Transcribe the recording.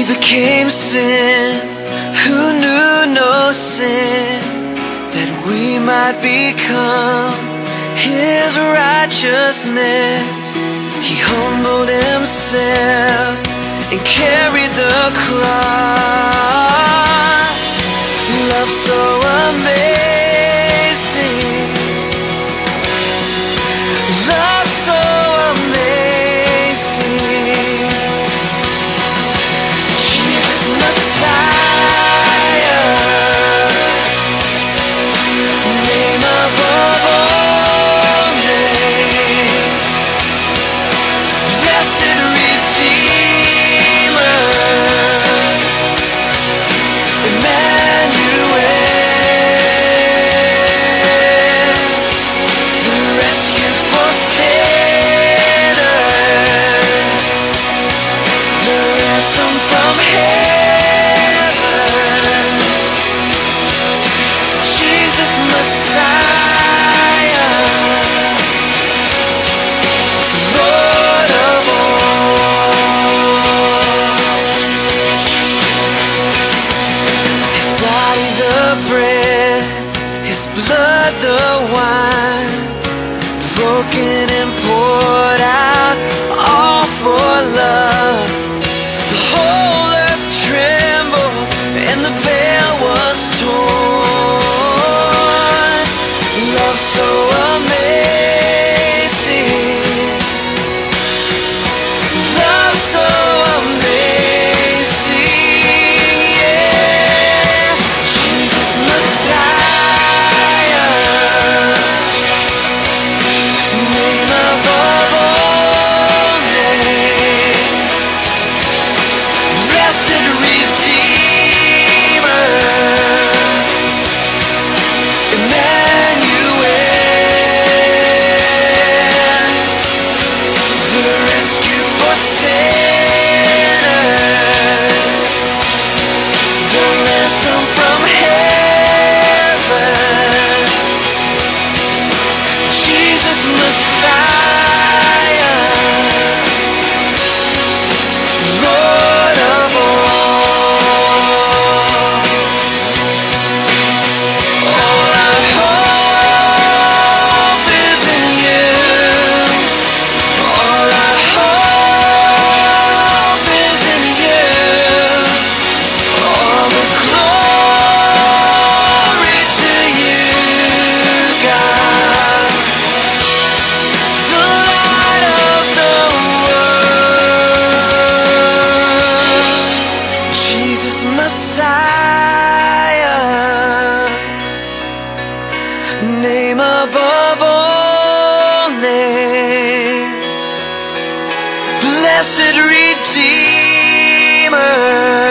He became sin who knew no sin that we might become his righteousness. He humbled himself and carried the cross. broken and poured out all for love. blessed Redeemer.